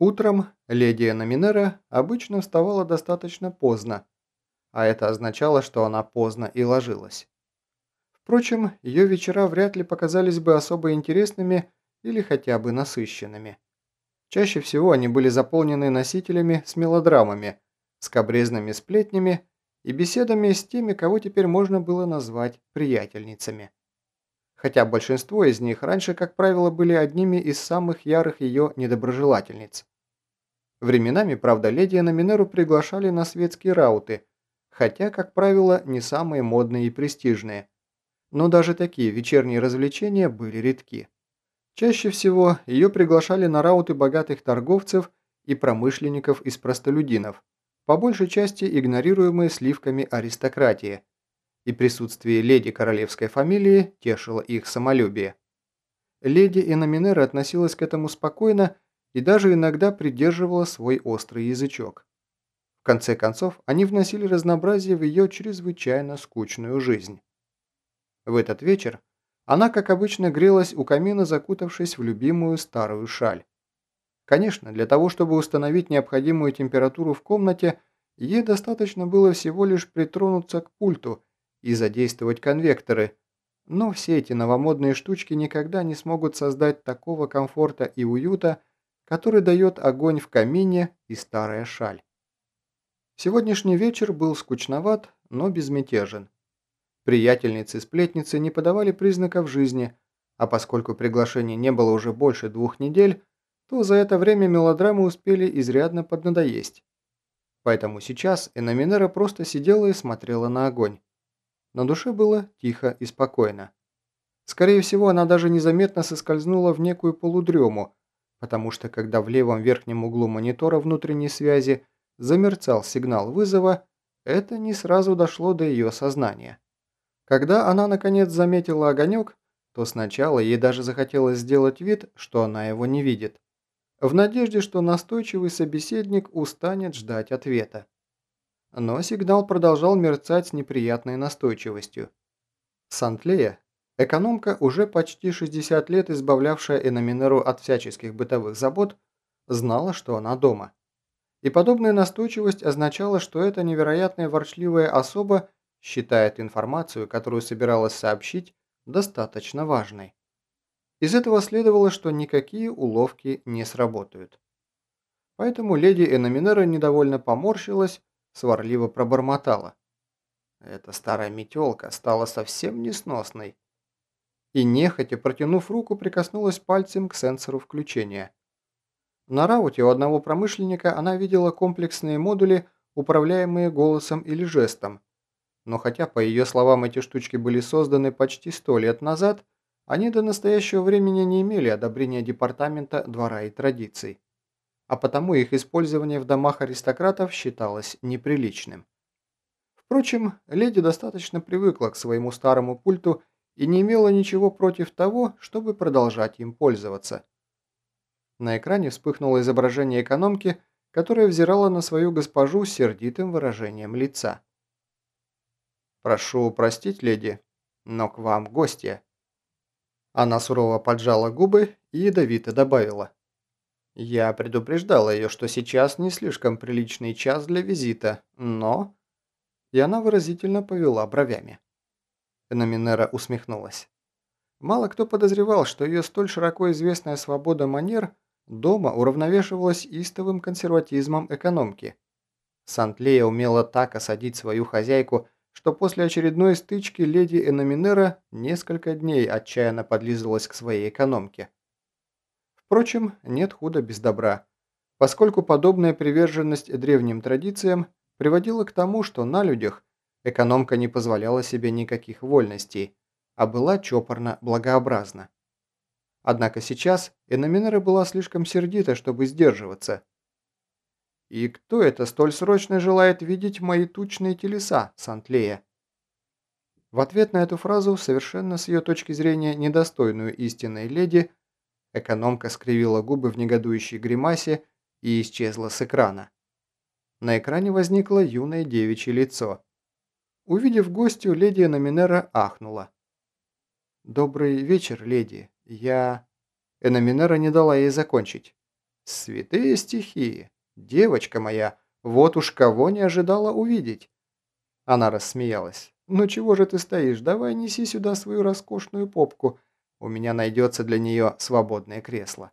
Утром леди Номинера обычно вставала достаточно поздно, а это означало, что она поздно и ложилась. Впрочем, ее вечера вряд ли показались бы особо интересными или хотя бы насыщенными. Чаще всего они были заполнены носителями с мелодрамами, скобрезными сплетнями и беседами с теми, кого теперь можно было назвать приятельницами. Хотя большинство из них раньше, как правило, были одними из самых ярых ее недоброжелательниц. Временами, правда, леди на Минеру приглашали на светские рауты, хотя, как правило, не самые модные и престижные. Но даже такие вечерние развлечения были редки. Чаще всего ее приглашали на рауты богатых торговцев и промышленников из простолюдинов, по большей части игнорируемые сливками аристократии, и присутствие леди королевской фамилии тешило их самолюбие. Леди Иноминера относилась к этому спокойно и даже иногда придерживала свой острый язычок. В конце концов, они вносили разнообразие в ее чрезвычайно скучную жизнь. В этот вечер она, как обычно, грелась у камина, закутавшись в любимую старую шаль. Конечно, для того, чтобы установить необходимую температуру в комнате, ей достаточно было всего лишь притронуться к пульту и задействовать конвекторы, но все эти новомодные штучки никогда не смогут создать такого комфорта и уюта, который дает огонь в камине и старая шаль. Сегодняшний вечер был скучноват, но безмятежен. Приятельницы-сплетницы не подавали признаков жизни, а поскольку приглашений не было уже больше двух недель, то за это время мелодрамы успели изрядно поднадоесть. Поэтому сейчас Эноминера просто сидела и смотрела на огонь. На душе было тихо и спокойно. Скорее всего, она даже незаметно соскользнула в некую полудрему, потому что когда в левом верхнем углу монитора внутренней связи замерцал сигнал вызова, это не сразу дошло до ее сознания. Когда она наконец заметила огонек, то сначала ей даже захотелось сделать вид, что она его не видит, в надежде, что настойчивый собеседник устанет ждать ответа. Но сигнал продолжал мерцать с неприятной настойчивостью. Сантлея, экономка, уже почти 60 лет избавлявшая Эноминеру от всяческих бытовых забот, знала, что она дома. И подобная настойчивость означала, что эта невероятная ворчливая особа считает информацию, которую собиралась сообщить, достаточно важной. Из этого следовало, что никакие уловки не сработают. Поэтому леди Эноминера недовольно поморщилась, сварливо пробормотала. Эта старая метелка стала совсем несносной. И нехотя, протянув руку, прикоснулась пальцем к сенсору включения. На рауте у одного промышленника она видела комплексные модули, управляемые голосом или жестом, но хотя, по ее словам, эти штучки были созданы почти сто лет назад, они до настоящего времени не имели одобрения Департамента двора и традиций. А потому их использование в домах аристократов считалось неприличным. Впрочем, леди достаточно привыкла к своему старому пульту и не имела ничего против того, чтобы продолжать им пользоваться. На экране вспыхнуло изображение экономки, которая взирала на свою госпожу с сердитым выражением лица. «Прошу простить, леди, но к вам гостья». Она сурово поджала губы и ядовито добавила. «Я предупреждала ее, что сейчас не слишком приличный час для визита, но...» И она выразительно повела бровями. Номинера усмехнулась. Мало кто подозревал, что ее столь широко известная свобода манер дома уравновешивалась истовым консерватизмом экономки. Сантлея умела так осадить свою хозяйку, что после очередной стычки леди Эноминера несколько дней отчаянно подлизывалась к своей экономке. Впрочем, нет худа без добра, поскольку подобная приверженность древним традициям приводила к тому, что на людях экономка не позволяла себе никаких вольностей, а была чопорно благообразна. Однако сейчас Эноминера была слишком сердита, чтобы сдерживаться – «И кто это столь срочно желает видеть мои тучные телеса, Сантлея?» В ответ на эту фразу, совершенно с ее точки зрения недостойную истинной леди, экономка скривила губы в негодующей гримасе и исчезла с экрана. На экране возникло юное девичье лицо. Увидев гостью, леди Эноминера ахнула. «Добрый вечер, леди. Я...» Эноминера не дала ей закончить. Святые стихии. Девочка моя, вот уж кого не ожидала увидеть. Она рассмеялась. «Ну чего же ты стоишь? Давай неси сюда свою роскошную попку. У меня найдется для нее свободное кресло».